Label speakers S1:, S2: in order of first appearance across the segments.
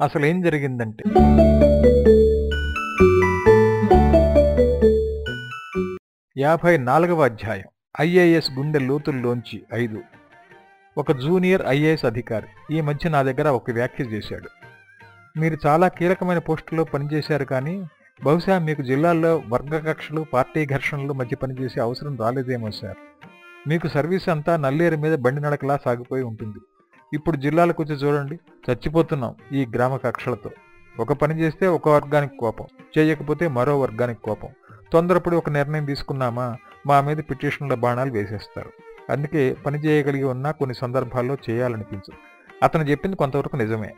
S1: అసలు ఏం జరిగిందంటే యాభై నాలుగవ అధ్యాయం. ఐఏఎస్ గుండె లోతుల్లోంచి ఐదు. ఒక జూనియర్ ఐఏఎస్ అధికారి ఈ మధ్య నా దగ్గర ఒక వ్యాఖ్య చేశాడు. మీరు చాలా కీలకమైన పోస్టులో పనిచేశారు కానీ బహుశా మీకు జిల్లాల్లో వర్గ కక్షలు పార్టీ ఘర్షణలు మధ్య పనిచేసే అవసరం రాలేదేమో సార్. మీకు సర్వీస్ అంతా నల్లేరు మీద బండి నడకలా సాగిపోయి ఉంటుంది. ఇప్పుడు జిల్లాలకు వచ్చి చూడండి. చచ్చిపోతున్నాం ఈ గ్రామ కక్షలతో. ఒక పని చేస్తే ఒక వర్గానికి కోపం చేయకపోతే మరో వర్గానికి కోపం. తొందరపడి ఒక నిర్ణయం తీసుకున్నామా? మా మీద పిటిషన్ల బాణాలు వేసేస్తారు. అందుకే పని చేయగలిగి ఉన్నా కొన్ని సందర్భాల్లో చేయాలనిపించు అతను చెప్పింది కొంతవరకు నిజమే.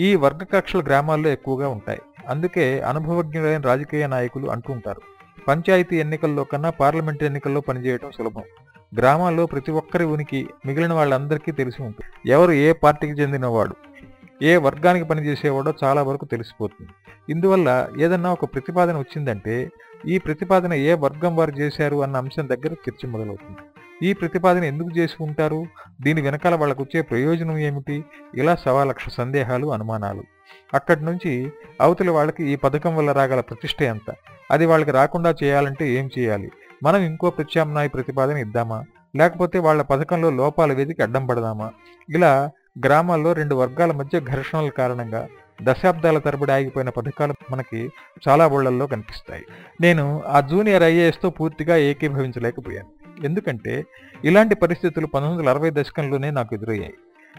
S1: ఈ వర్గ కక్షలు గ్రామాల్లో ఎక్కువగా ఉంటాయి. అందుకే అనుభవజ్ఞులైన రాజకీయ నాయకులు అంటుంటారు పంచాయతీ ఎన్నికల్లో కన్నా పార్లమెంట్ ఎన్నికల్లో పనిచేయడం సులభం. గ్రామాల్లో ప్రతి ఒక్కరి ఉనికి మిగిలిన వాళ్ళందరికీ తెలిసి ఉంటుంది. ఎవరు ఏ పార్టీకి చెందినవాడు ఏ వర్గానికి పనిచేసేవాడో చాలా వరకు తెలిసిపోతుంది. ఇందువల్ల ఏదన్నా ఒక ప్రతిపాదన వచ్చిందంటే ఈ ప్రతిపాదన ఏ వర్గం వారు చేశారు అన్న అంశం దగ్గర చర్చ మొదలవుతుంది. ఈ ప్రతిపాదన ఎందుకు చేసి ఉంటారు దీని వెనకాల వాళ్ళకు వచ్చే ప్రయోజనం ఏమిటి? ఇలా సవాలక్ష సందేహాలు అనుమానాలు. అక్కడి నుంచి అవతలి వాళ్ళకి ఈ పథకం వల్ల రాగల ప్రతిష్ట ఎంత? అది వాళ్ళకి రాకుండా చేయాలంటే ఏం చేయాలి? మనం ఇంకో ప్రత్యామ్నాయ ప్రతిపాదన ఇద్దామా? లేకపోతే వాళ్ళ పథకంలో లోపాల వేదికి అడ్డం పడదామా? ఇలా గ్రామాల్లో రెండు వర్గాల మధ్య ఘర్షణల కారణంగా దశాబ్దాల తరబడి ఆగిపోయిన పథకాలు మనకి చాలా ఊళ్ళల్లో కనిపిస్తాయి. నేను ఆ జూనియర్ ఐఏఎస్తో పూర్తిగా ఏకీభవించలేకపోయాను. ఎందుకంటే ఇలాంటి పరిస్థితులు పంతొమ్మిది వందల అరవై దశకంలోనే నాకు ఎదురయ్యాయి.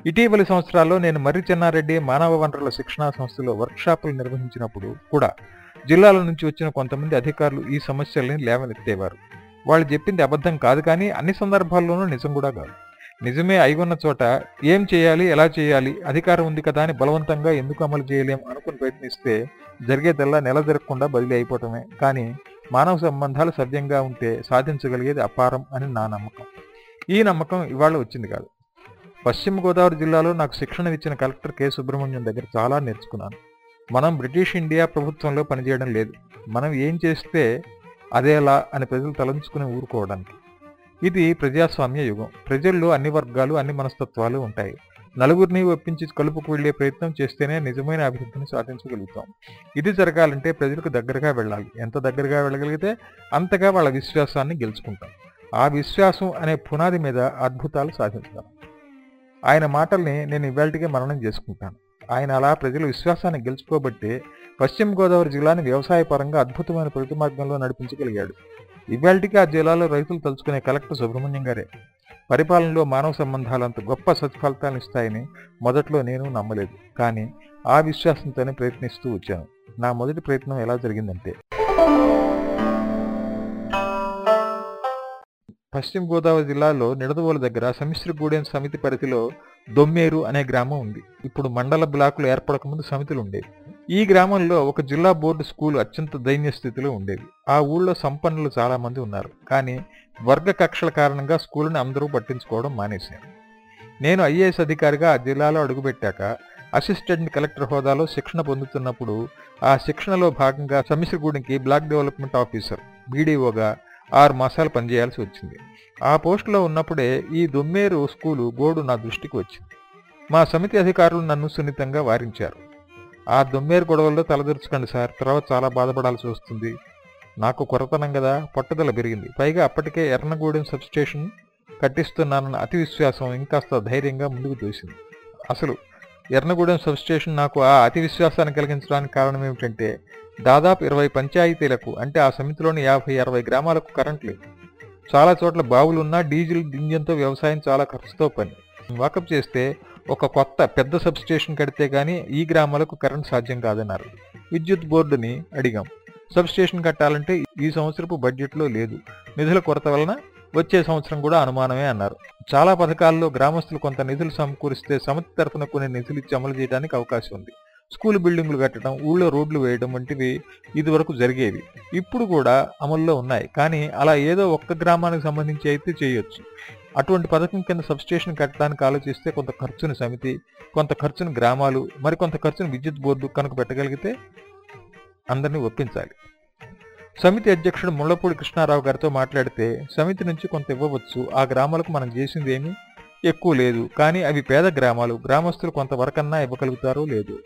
S1: ఇటీవలి సంవత్సరాల్లో నేను మర్రి చెన్నారెడ్డి మానవ వనరుల శిక్షణా సంస్థలో వర్క్షాపులు నిర్వహించినప్పుడు కూడా జిల్లాల నుంచి వచ్చిన కొంతమంది అధికారులు ఈ సమస్యల్ని లేవనెత్తేవారు. వాళ్ళు చెప్పింది అబద్ధం కాదు కానీ అన్ని సందర్భాల్లోనూ నిజం కూడా కాదు. నిజమే ఉన్న చోట ఏం చేయాలి ఎలా చేయాలి అధికారం ఉంది కదా అని బలవంతంగా ఎందుకు అమలు చేయలేం అనుకుని ప్రయత్నిస్తే జరిగేదల్లా నెల జరగకుండా బదిలీ అయిపోవటమే. కానీ మానవ సంబంధాలు సవ్యంగా ఉంటే సాధించగలిగేది అపారం అని నా నమ్మకం. ఈ నమ్మకం ఇవాళ వచ్చింది కాదు. పశ్చిమ గోదావరి జిల్లాలో నాకు శిక్షణ ఇచ్చిన కలెక్టర్ కె. సుబ్రహ్మణ్యం దగ్గర చాలా నేర్చుకున్నాను. మనం బ్రిటిష్ ఇండియా ప్రభుత్వంలో పనిచేయడం లేదు. మనం ఏం చేస్తే అదేలా అని ప్రజలు తలంచుకుని ఊరుకోవడానికి. ఇది ప్రజాస్వామ్య యుగం. ప్రజల్లో అన్ని వర్గాలు అన్ని మనస్తత్వాలు ఉంటాయి. నలుగురిని ఒప్పించి కలుపుకు వెళ్ళే ప్రయత్నం చేస్తేనే నిజమైన అభివృద్ధిని సాధించగలుగుతాం. ఇది జరగాలంటే ప్రజలకు దగ్గరగా వెళ్ళాలి. ఎంత దగ్గరగా వెళ్ళగలిగితే అంతగా వాళ్ళ విశ్వాసాన్ని గెలుచుకుంటాం. ఆ విశ్వాసం అనే పునాది మీద అద్భుతాలు సాధించాం. ఆయన మాటల్ని నేను ఇవాళకే మరణం చేసుకుంటాను. ఆయన అలా ప్రజల విశ్వాసాన్ని గెలుచుకోబట్టే పశ్చిమ గోదావరి జిల్లాని వ్యవసాయ పరంగా అద్భుతమైన ప్రగతి మార్గంలో నడిపించగలిగాడు. ఇవాళకి ఆ జిల్లాలో రైతులు తలుచుకునే కలెక్టర్ సుబ్రహ్మణ్యం గారే. పరిపాలనలో మానవ సంబంధాలంత గొప్ప సత్ఫలితాలను ఇస్తాయని మొదట్లో నేను నమ్మలేదు. కానీ ఆ విశ్వాసంతోనే ప్రయత్నిస్తూ వచ్చాను. నా మొదటి ప్రయత్నం ఎలా జరిగిందంటే పశ్చిమ గోదావరి జిల్లాలో నిడదవోలు దగ్గర సమిశ్రగూడెం సమితి పరిధిలో దొమ్మేరు అనే గ్రామం ఉంది. ఇప్పుడు మండల బ్లాకులు ఏర్పడకముందు సమితులు ఉండేవి ఈ గ్రామంలో ఒక జిల్లా బోర్డు స్కూల్ అత్యంత దైన్య స్థితిలో ఉండేది. ఆ ఊళ్ళో సంపన్నులు చాలా మంది ఉన్నారు. కానీ వర్గ కక్షల కారణంగా స్కూల్ని అందరూ పట్టించుకోవడం మానేశారు. నేను ఐఏఎస్ అధికారిగా ఆ జిల్లాలో అడుగుపెట్టాక అసిస్టెంట్ కలెక్టర్ హోదాలో శిక్షణ పొందుతున్నప్పుడు ఆ శిక్షణలో భాగంగా సమిశ్రగూడెంకి బ్లాక్ డెవలప్మెంట్ ఆఫీసర్ బీడీఓగా ఆరు మాసాలు పనిచేయాల్సి వచ్చింది. ఆ పోస్టులో ఉన్నప్పుడే ఈ దొమ్మేరు స్కూలు గోడు నా దృష్టికి వచ్చింది. మా సమితి అధికారులు నన్ను సున్నితంగా వారించారు. ఆ దొమ్మేరు గొడవల్లో తలదూర్చుకోండి సార్. తర్వాత చాలా బాధపడాల్సి వస్తుంది. నాకు కొరతనం కదా పట్టుదల పెరిగింది. పైగా అప్పటికే ఎర్నగూడెం సబ్స్టేషన్ కట్టిస్తున్నానన్న అతి విశ్వాసం ఇంకాస్త ధైర్యంగా ముందుకు దూసింది. అసలు ఎర్నగూడెం సబ్స్టేషన్ నాకు ఆ అతి విశ్వాసాన్ని కలిగించడానికి కారణం ఏమిటంటే దాదాపు ఇరవై పంచాయతీలకు అంటే ఆ సమితిలోని యాభై అరవై గ్రామాలకు కరెంట్ లేదు. చాలా చోట్ల బావులున్నా డీజిల్ ఇంజన్తో వ్యవసాయం చాలా ఖర్చుతో పని. వాకప్ చేస్తే ఒక కొత్త పెద్ద సబ్స్టేషన్ కడితే కానీ ఈ గ్రామాలకు కరెంట్ సాధ్యం కాదన్నారు. విద్యుత్ బోర్డుని అడిగాం. సబ్స్టేషన్ కట్టాలంటే ఈ సంవత్సరపు బడ్జెట్లో లేదు. నిధుల కొరత వలన వచ్చే సంవత్సరం కూడా అనుమానమే అన్నారు. చాలా పథకాల్లో గ్రామస్తులు కొంత నిధులు సమకూరిస్తే సమితి తరఫున కొన్ని నిధులు ఇచ్చి అమలు చేయడానికి అవకాశం ఉంది. స్కూల్ బిల్డింగ్లు కట్టడం ఊళ్ళో రోడ్లు వేయడం వంటివి ఇదివరకు జరిగేవి. ఇప్పుడు కూడా అమల్లో ఉన్నాయి. కానీ అలా ఏదో ఒక్క గ్రామానికి సంబంధించి అయితే చేయొచ్చు. అటువంటి పథకం కింద సబ్స్టేషన్ కట్టడానికి ఆలోచిస్తే కొంత ఖర్చుని సమితి కొంత ఖర్చును గ్రామాలు మరికొంత ఖర్చును విద్యుత్ బోర్డు కనుక పెట్టగలిగితే అందరినీ ఒప్పించాలి. సమితి అధ్యక్షుడు ముళ్ళపూడి కృష్ణారావు గారితో మాట్లాడితే సమితి నుంచి కొంత ఇవ్వవచ్చు. ఆ గ్రామాలకు మనం చేసింది ఏమీ ఎక్కువ లేదు. కానీ అవి పేద గ్రామాలు. గ్రామస్తులు కొంతవరకన్నా ఇవ్వగలుగుతారో లేదు.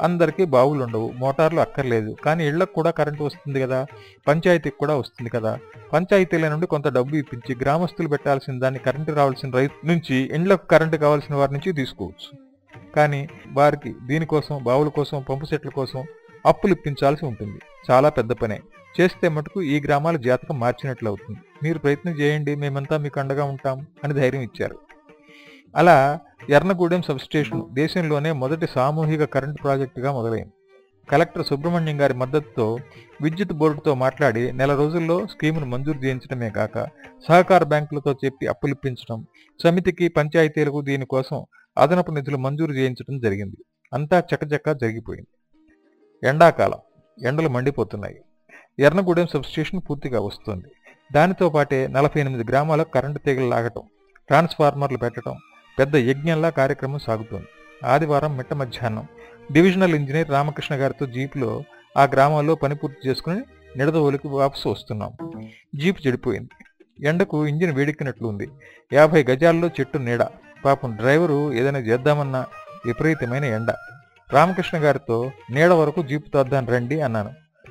S1: అందరికీ బావులు ఉండవు మోటార్లు అక్కర్లేదు. కానీ ఇళ్ళకు కూడా కరెంటు వస్తుంది కదా పంచాయతీకి కూడా వస్తుంది కదా. పంచాయతీల నుండి కొంత డబ్బు ఇప్పించి గ్రామస్తులు పెట్టాల్సిన దాన్ని కరెంటు రావాల్సిన రైతు నుంచి ఇండ్లకు కరెంటు కావాల్సిన వారి నుంచి తీసుకోవచ్చు. కానీ వారికి దీనికోసం బావుల కోసం పంపు సెట్ల కోసం అప్పులు ఇప్పించాల్సి ఉంటుంది. చాలా పెద్ద పనే. చేస్తే మటుకు ఈ గ్రామాల జాతకం మార్చినట్లు అవుతుంది. మీరు ప్రయత్నం చేయండి మేమంతా మీకు అండగా ఉంటాం అని ధైర్యం ఇచ్చారు. అలా ఎర్నగూడెం సబ్స్టేషన్ దేశంలోనే మొదటి సామూహిక కరెంటు ప్రాజెక్టుగా మొదలైంది. కలెక్టర్ సుబ్రహ్మణ్యం గారి మద్దతుతో విద్యుత్ బోర్డుతో మాట్లాడి నెల రోజుల్లో స్కీమును మంజూరు చేయించడమే కాక సహకార బ్యాంకులతో చెప్పి అప్పులిప్పించడం సమితికి పంచాయతీలకు దీనికోసం అదనపు నిధులు మంజూరు చేయించడం జరిగింది. అంతా చకచక జరిగిపోయింది. ఎండాకాలం ఎండలు మండిపోతున్నాయి. ఎర్నగూడెం సబ్స్టేషన్ పూర్తిగా వస్తుంది. దానితో పాటే నలభై ఎనిమిది గ్రామాలకు కరెంటు తీగలు లాగటం ట్రాన్స్ఫార్మర్లు పెట్టడం పెద్ద యజ్ఞంలా కార్యక్రమం సాగుతోంది. ఆదివారం మిట్ట మధ్యాహ్నం డివిజనల్ ఇంజనీర్ రామకృష్ణ గారితో జీపులో ఆ గ్రామాల్లో పని పూర్తి చేసుకుని నిడదవోలికి వాపసు వస్తున్నాం. జీప్ చెడిపోయింది. ఎండకు ఇంజిన్ వేడెక్కినట్లు ఉంది యాభై గజాల్లో చెట్టు నీడ. పాపం డ్రైవరు ఏదైనా చేద్దామన్న విపరీతమైన ఎండ. రామకృష్ణ గారితో నీడ వరకు జీపు తద్దాను రండి అన్నాను.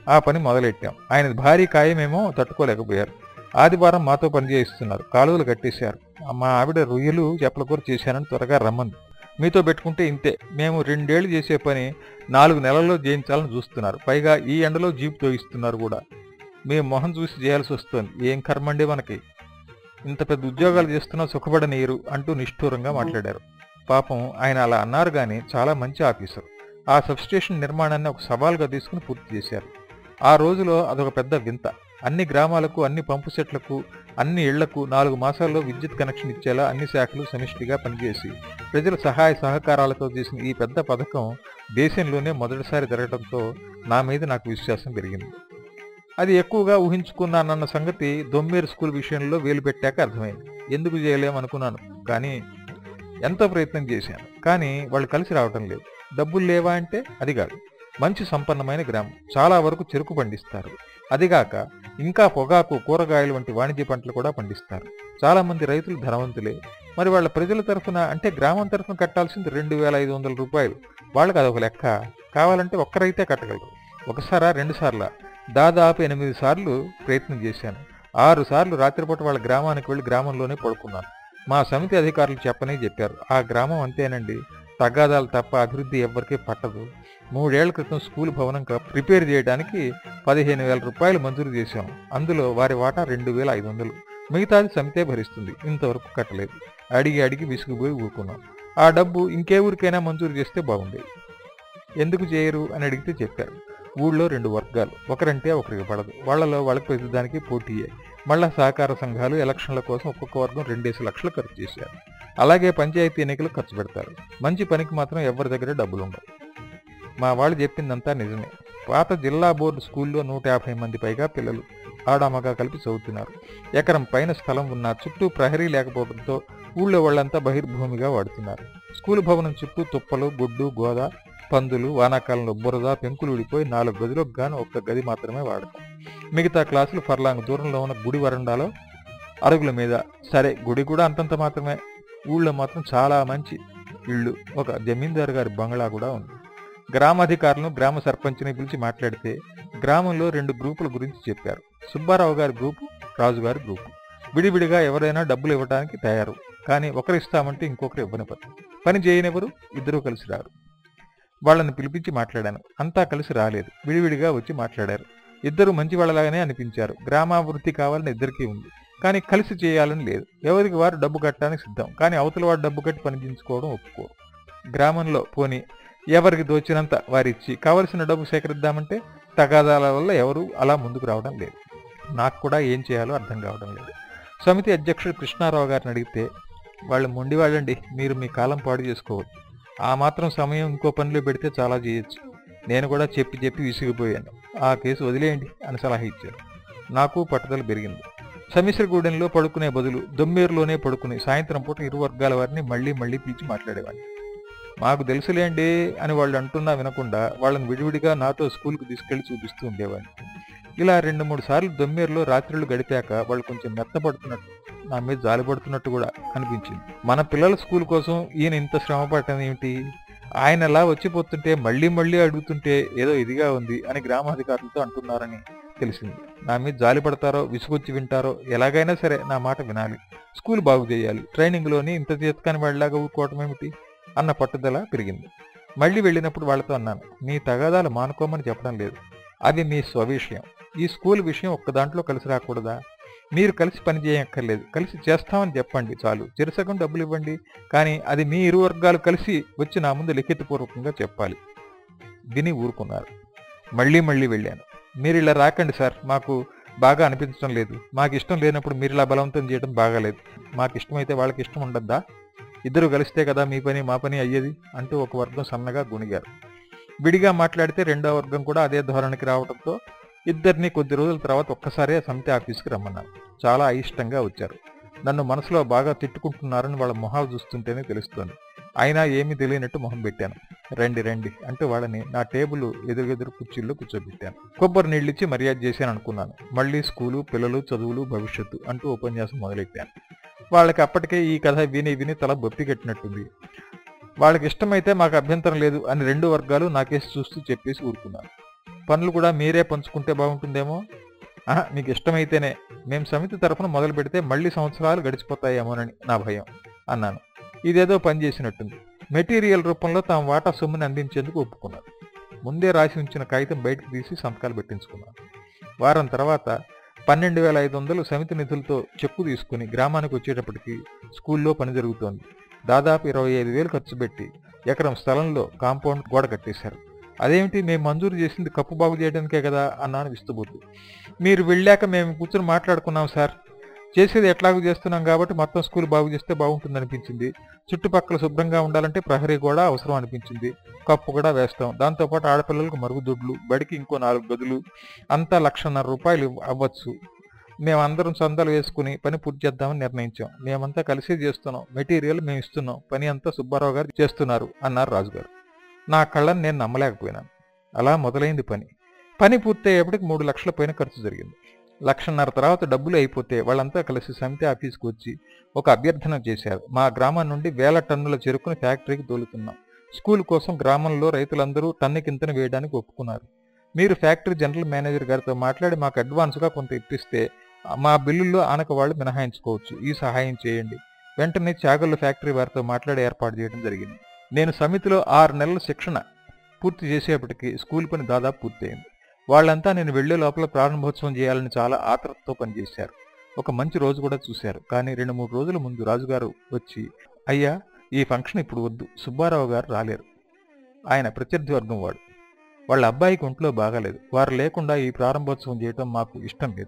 S1: ఆ పని మొదలెట్టాం. ఆయన భారీ ఖాయమేమో తట్టుకోలేకపోయారు. ఆదివారం మాతో పనిచేయిస్తున్నారు. కాలువలు కట్టేశారు. మా ఆవిడ రొయ్యలు చెప్పలకూర చేశానని త్వరగా రమ్మంది. మీతో పెట్టుకుంటే ఇంతే. మేము రెండేళ్ళు చేసే పని నాలుగు నెలల్లో జయించాలని చూస్తున్నారు. పైగా ఈ ఎండలో జీపు తోయిస్తున్నారు కూడా. మేము మొహం చూసి చేయాల్సి వస్తుంది. ఏం కర్మండి మనకి? ఇంత పెద్ద ఉద్యోగాలు చేస్తున్నా సుఖపడనీరు అంటూ నిష్ఠూరంగా మాట్లాడారు. పాపం ఆయన అలా అన్నారు కానీ చాలా మంచి ఆఫీసర్. ఆ సబ్స్టేషన్ నిర్మాణాన్ని ఒక సవాల్గా తీసుకుని పూర్తి చేశారు. ఆ రోజులో అదొక పెద్ద వింత. అన్ని గ్రామాలకు అన్ని పంపు సెట్లకు అన్ని ఇళ్ళకు నాలుగు మాసాల్లో విద్యుత్ కనెక్షన్ ఇచ్చేలా అన్ని శాఖలు సమిష్టిగా పనిచేసి ప్రజల సహాయ సహకారాలతో చేసిన ఈ పెద్ద పథకం దేశంలోనే మొదటిసారి జరగడంతో నా మీద నాకు విశ్వాసం పెరిగింది. అది ఎక్కువగా ఊహించుకున్నానన్న సంగతి దొమ్మేరు స్కూల్ విషయంలో వేలు పెట్టాక అర్థమైంది. ఎందుకు చేయలేమనుకున్నాను కానీ ఎంతో ప్రయత్నం చేశాను. కానీ వాళ్ళు కలిసి రావటం లేదు. డబ్బులు లేవా అంటే అది కాదు. మంచి సంపన్నమైన గ్రామం. చాలా వరకు చెరుకు పండిస్తారు. అదిగాక ఇంకా పొగాకు కూరగాయలు వంటి వాణిజ్య పంటలు కూడా పండిస్తారు. చాలామంది రైతులు ధనవంతులే. మరి వాళ్ళ ప్రజల తరఫున అంటే గ్రామం తరఫున కట్టాల్సింది రెండు వేల ఐదు వందల రూపాయలు. వాళ్ళకి అదొక లెక్క. కావాలంటే ఒక్కరైతే కట్టగలరు. ఒకసారా రెండు సార్లా? దాదాపు ఎనిమిది సార్లు ప్రయత్నం చేశాను. ఆరు సార్లు రాత్రిపూట వాళ్ళ గ్రామానికి వెళ్ళి గ్రామంలోనే పడుకున్నాను. మా సమితి అధికారులు చెప్పనే చెప్పారు. ఆ గ్రామం అంతేనండి. తగాదాలు తప్ప అభివృద్ధి ఎవ్వరికీ పట్టదు. మూడేళ్ళ క్రితం స్కూల్ భవనం రిపేర్ చేయడానికి పదిహేను వేల రూపాయలు మంజూరు చేశాం. అందులో వారి వాటా రెండు వేల ఐదు వందలు. మిగతాది సమితే భరిస్తుంది. ఇంతవరకు కట్టలేదు. అడిగి అడిగి విసుగుపోయి ఊరుకున్నాం. ఆ డబ్బు ఇంకే ఊరికైనా మంజూరు చేస్తే బాగుండేది. ఎందుకు చేయరు అని అడిగితే చెప్పారు. ఊళ్ళో రెండు వర్గాలు. ఒకరంటే ఒకరికి పడదు వాళ్ళలో వాళ్ళకి ప్రతిదానికి పోటీయే. మళ్ళా సహకార సంఘాలు ఎలక్షన్ల కోసం ఒక్కొక్క వర్గం రెండేసి లక్షలు ఖర్చు చేశారు. అలాగే పంచాయతీ ఎన్నికలు ఖర్చు పెడతారు. మంచి పనికి మాత్రం ఎవరి దగ్గర డబ్బులు ఉండవు. మా వాళ్ళు చెప్పిందంతా నిజమే. పాత జిల్లా బోర్డు స్కూల్లో నూట యాభై మంది పైగా పిల్లలు ఆడామగా కలిపి చదువుతున్నారు. ఎకరం పైన స్థలం ఉన్న చుట్టూ ప్రహరీ లేకపోవడంతో ఊళ్ళో వాళ్ళంతా బహిర్భూమిగా వాడుతున్నారు. స్కూల్ భవనం చుట్టూ తుప్పలు గుడ్డు గోద పందులు వానాకాలంలో బురద పెంకులు ఊడిపోయి నాలుగు గదిలోకి గాను ఒక్క గది మాత్రమే వాడతాం. మిగతా క్లాసులు ఫర్లాంగ్ దూరంలో ఉన్న గుడి వరండాలో అరుగుల మీద. సరే గుడి కూడా అంతంత మాత్రమే. ఊళ్ళో మాత్రం చాలా మంచి ఇళ్ళు. ఒక జమీందారు గారి బంగ్లా కూడా ఉంది. గ్రామాధికారులను గ్రామ సర్పంచ్ని పిలిచి మాట్లాడితే గ్రామంలో రెండు గ్రూపుల గురించి చెప్పారు. సుబ్బారావు గారి గ్రూపు రాజుగారి గ్రూపు. విడివిడిగా ఎవరైనా డబ్బులు ఇవ్వడానికి తయారు. కానీ ఒకరు ఇస్తామంటే ఇంకొకరు ఇవ్వనివ్వరు పని. చేయనివ్వరు ఇద్దరూ కలిసి రారు. వాళ్ళని పిలిపించి మాట్లాడాను. అంతా కలిసి రాలేదు. విడివిడిగా వచ్చి మాట్లాడారు. ఇద్దరు మంచి వాళ్ళలాగానే అనిపించారు. గ్రామాభివృద్ధి కావాలని ఇద్దరికీ ఉంది. కానీ కలిసి చేయాలని లేదు. ఎవరికి వారు డబ్బు కట్టడానికి సిద్ధం. కానీ అవతల వాడు డబ్బు కట్టి పనిచేయించుకోవడం ఒప్పుకోరు. గ్రామంలో పోని ఎవరికి దోచినంత వారిచ్చి కావలసిన డబ్బు సేకరిద్దామంటే తగాదాల వల్ల ఎవరు అలా ముందుకు రావడం లేదు. నాకు కూడా ఏం చేయాలో అర్థం కావడం లేదు. సమితి అధ్యక్షుడు కృష్ణారావు గారిని అడిగితే వాళ్ళు మొండివాళ్ళండి. మీరు మీ కాలం పాడు చేసుకోవచ్చు ఆ మాత్రం సమయం ఇంకో పనిలో పెడితే చాలా చేయొచ్చు. నేను కూడా చెప్పి చెప్పి విసిగిపోయాను. ఆ కేసు వదిలేయండి అని సలహా ఇచ్చారు. నాకు పట్టుదల పెరిగింది. సమిశ్రగూడెంలో పడుకునే బదులు దొమ్మేరులోనే పడుకుని సాయంత్రం పూట ఇరు వర్గాల వారిని మళ్ళీ మళ్ళీ పిలిచి మాట్లాడేవాడిని. మాకు తెలుసులేండి అని వాళ్ళు అంటున్నా వినకుండా వాళ్ళని విడివిడిగా నాతో స్కూల్కి తీసుకెళ్ళి చూపిస్తూ ఉండేవాడిని. ఇలా రెండు మూడు సార్లు దొమ్మేరులో రాత్రులు గడిపాక వాళ్ళు కొంచెం మెత్తపడుతున్నట్టు నా మీద జాలిపడుతున్నట్టు కూడా అనిపించింది. మన పిల్లల స్కూల్ కోసం ఈయన ఇంత శ్రమ పడటం ఏమిటి? ఆయన అలా వచ్చిపోతుంటే మళ్ళీ మళ్ళీ అడుగుతుంటే ఏదో ఇదిగా ఉంది అని గ్రామాధికారులతో అంటున్నారని తెలిసింది. నా మీద జాలి పడతారో విసుగొచ్చి వింటారో ఎలాగైనా సరే నా మాట వినాలి. స్కూల్ బాగు చేయాలి. ట్రైనింగ్లోని ఇంత చేతకాని వాళ్ళలాగా ఊరుకోవటం ఏమిటి? అన్న పట్టుదల పెరిగింది. మళ్ళీ వెళ్ళినప్పుడు వాళ్ళతో అన్నాను నీ తగాదాలు మానుకోమని చెప్పడం లేదు. అది మీ స్వవిషయం. ఈ స్కూల్ విషయం ఒక్క దాంట్లో కలిసి రాకూడదా? మీరు కలిసి పని చేయక్కర్లేదు. కలిసి చేస్తామని చెప్పండి చాలు. చిరసగం డబ్బులు ఇవ్వండి. కానీ అది మీ ఇరు వర్గాలు కలిసి వచ్చి నా ముందు లిఖితపూర్వకంగా చెప్పాలి. విని ఊరుకున్నారు. మళ్ళీ మళ్ళీ వెళ్ళాను. మీరు ఇలా రాకండి సార్. మాకు బాగా అనిపించడం లేదు. మాకు ఇష్టం లేనప్పుడు మీరు ఇలా బలవంతం చేయడం బాగాలేదు. మాకు ఇష్టమైతే వాళ్ళకి ఇష్టం ఉండద్దా? ఇద్దరు కలిస్తే కదా మీ పని మా పని అయ్యేది? అంటూ ఒక వర్గం సన్నగా గుణిగారు. విడిగా మాట్లాడితే రెండో వర్గం కూడా అదే ధోరణికి రావడంతో ఇద్దరిని కొద్ది రోజుల తర్వాత ఒక్కసారే సమితి ఆఫీస్కి రమ్మన్నారు. చాలా అయిష్టంగా వచ్చారు. నన్ను మనసులో బాగా తిట్టుకుంటున్నారని వాళ్ళ మొహాలు చూస్తుంటేనే తెలుస్తోంది. అయినా ఏమీ తెలియనట్టు మొహం పెట్టాను. రండి రండి అంటూ వాళ్ళని నా టేబుల్ ఎదురుగెదురు కుర్చీల్లో కూర్చోబెట్టాను. కొబ్బరి నీళ్ళిచ్చి మర్యాద చేశాను అనుకున్నాను. మళ్ళీ స్కూలు పిల్లలు చదువులు భవిష్యత్తు అంటూ ఉపన్యాసం మొదలెట్టాను. వాళ్ళకి అప్పటికే ఈ కథ విని విని తల బొప్పి కట్టినట్టుంది. వాళ్ళకి ఇష్టమైతే మాకు అభ్యంతరం లేదు అని రెండు వర్గాలు నాకేసి చూస్తూ చెప్పేసి ఊరుకున్నారు పనులు కూడా మీరే పంచుకుంటే బాగుంటుందేమో? ఆహా మీకు ఇష్టమైతేనే. మేము సమితి తరఫున మొదలు పెడితే మళ్ళీ సంవత్సరాలు గడిచిపోతాయేమోనని నా భయం అన్నాను. ఇదేదో పని చేసినట్టుంది. మెటీరియల్ రూపంలో తాము వాటా సొమ్ముని అందించేందుకు ఒప్పుకున్నారు. ముందే రాసి ఉంచిన కాగితం బయటకు తీసి సంతకాలు పెట్టించుకున్నారు. వారం తర్వాత పన్నెండు వేల ఐదు వందలు సమితి నిధులతో చెక్కు తీసుకుని గ్రామానికి వచ్చేటప్పటికి స్కూల్లో పని జరుగుతోంది. దాదాపు ఇరవై ఐదు వేలు ఖర్చు పెట్టి ఎకరం స్థలంలో కాంపౌండ్ గోడ కట్టేశారు. అదేమిటి మేము మంజూరు చేసింది కప్పు బాగు చేయడానికే కదా? అన్నాను విస్తుబోతు మీరు వెళ్ళాక మేము కూర్చొని మాట్లాడుకున్నాం సార్. చేసేది ఎట్లాగూ చేస్తున్నాం కాబట్టి మొత్తం స్కూల్ బాగు చేస్తే బాగుంటుంది అనిపించింది చుట్టుపక్కల శుభ్రంగా ఉండాలంటే ప్రహరీ కూడా అవసరం అనిపించింది. కప్పు కూడా వేస్తాం. దాంతోపాటు ఆడపిల్లలకు మరుగుదొడ్లు బడికి ఇంకో నాలుగు గదులు అంతా లక్షన్నర రూపాయలు అవ్వచ్చు. మేమందరం చందాలు వేసుకుని పని పూర్తి చేద్దామని నిర్ణయించాం. మేమంతా కలిసి చేస్తున్నాం. మెటీరియల్ మేము ఇస్తున్నాం. పని అంతా సుబ్బారావు గారు చేస్తున్నారు అన్నారు రాజుగారు. నా కళ్ళని నేను నమ్మలేకపోయినాను అలా మొదలైంది పని. పని పూర్తయ్యేపటికి మూడు లక్షల పైన ఖర్చు జరిగింది. లక్షన్నర తర్వాత డబ్బులు అయిపోతే వాళ్ళంతా కలిసి సమితి ఆఫీస్కి వచ్చి ఒక అభ్యర్థన చేశారు. మా గ్రామం నుండి వేల టన్నుల చెరుకును ఫ్యాక్టరీకి తోలుతున్నాం. స్కూల్ కోసం గ్రామంలో రైతులందరూ టన్నుకింతను వేయడానికి ఒప్పుకున్నారు. మీరు ఫ్యాక్టరీ జనరల్ మేనేజర్ గారితో మాట్లాడి మాకు అడ్వాన్స్గా కొంత ఇప్పిస్తే మా బిల్లుల్లో ఆనక వాళ్ళు మినహాయించుకోవచ్చు. ఈ సహాయం చేయండి. వెంటనే చాగల్లు ఫ్యాక్టరీ వారితో మాట్లాడి ఏర్పాటు చేయడం జరిగింది. నేను సమితిలో ఆరు నెలల శిక్షణ పూర్తి చేసేపటికి స్కూల్ పని దాదాపు పూర్తయింది. వాళ్ళంతా నేను వెళ్ళే లోపల ప్రారంభోత్సవం చేయాలని చాలా ఆతరతతో పనిచేశారు. ఒక మంచి రోజు కూడా చూశారు. కానీ రెండు మూడు రోజుల ముందు రాజుగారు వచ్చి అయ్యా ఈ ఫంక్షన్ ఇప్పుడు వద్దు. సుబ్బారావు గారు రాలేరు. ఆయన ప్రత్యర్థి వర్గం వాడు. వాళ్ళ అబ్బాయికి ఒంట్లో బాగాలేదు. వారు లేకుండా ఈ ప్రారంభోత్సవం చేయటం మాకు ఇష్టం లేదు.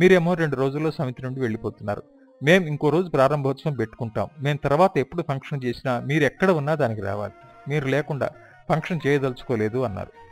S1: మీరేమో రెండు రోజుల్లో సమితి నుండి వెళ్ళిపోతున్నారు. మేం ఇంకో రోజు ప్రారంభోత్సవం పెట్టుకుంటాం. మేము తర్వాత ఎప్పుడు ఫంక్షన్ చేసినా మీరు ఎక్కడ ఉన్నా దానికి రావాలి. మీరు లేకుండా ఫంక్షన్ చేయదలుచుకోలేదు అన్నారు.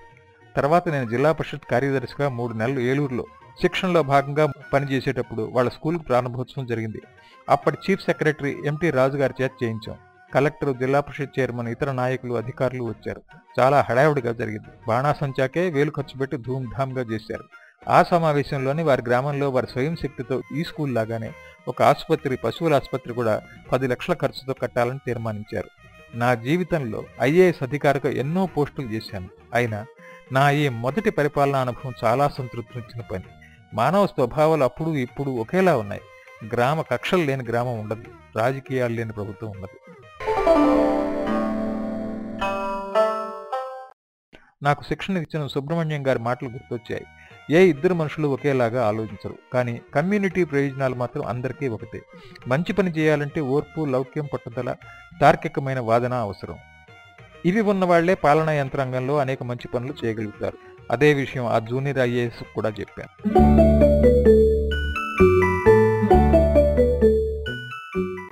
S1: తర్వాత నేను జిల్లా పరిషత్ కార్యదర్శిగా మూడు నెలలు ఏలూరులో శిక్షణలో భాగంగా పనిచేసేటప్పుడు వాళ్ళ స్కూల్కి ప్రారంభోత్సవం జరిగింది. అప్పటి చీఫ్ సెక్రటరీ ఎంటీ రాజు గారి చేత చేయించాం. కలెక్టర్ జిల్లా పరిషత్ చైర్మన్ ఇతర నాయకులు అధికారులు వచ్చారు. చాలా హడావుడిగా జరిగింది. బాణాసంచాకే వేలు ఖర్చు పెట్టి ధూమ్ధామ్గా చేశారు. ఆ సమావేశంలోని వారి గ్రామంలో వారి స్వయం శక్తితో ఈ స్కూల్ లాగానే ఒక ఆసుపత్రి పశువుల ఆసుపత్రి కూడా పది లక్షల ఖర్చుతో కట్టాలని తీర్మానించారు. నా జీవితంలో ఐఏఎస్ అధికారిగా ఎన్నో పోస్టులు చేశాను. అయినా నా ఈ మొదటి పరిపాలనా అనుభవం చాలా సంతృప్తినిచ్చిన పని. మానవ స్వభావాలు అప్పుడు ఇప్పుడు ఒకేలా ఉన్నాయి. గ్రామ కక్షలు లేని గ్రామం ఉండదు. రాజకీయాలు లేని ప్రభుత్వం ఉండదు. నాకు శిక్షణ ఇచ్చిన సుబ్రహ్మణ్యం గారి మాటలు గుర్తొచ్చాయి. ఏ ఇద్దరు మనుషులు ఒకేలాగా ఆలోచించరు. కానీ కమ్యూనిటీ ప్రయోజనాలు మాత్రం అందరికీ ఒకటే. మంచి పని చేయాలంటే ఓర్పు లౌక్యం పట్టుదల తార్కికమైన వాదన అవసరం. ఇవి ఉన్నవాళ్ళే పాలనా యంత్రాంగంలో అనేక మంచి పనులు చేయగలుగుతారు. అదే విషయం ఆ జూనియర్ ఐఏఎస్ కూడా చెప్పాను.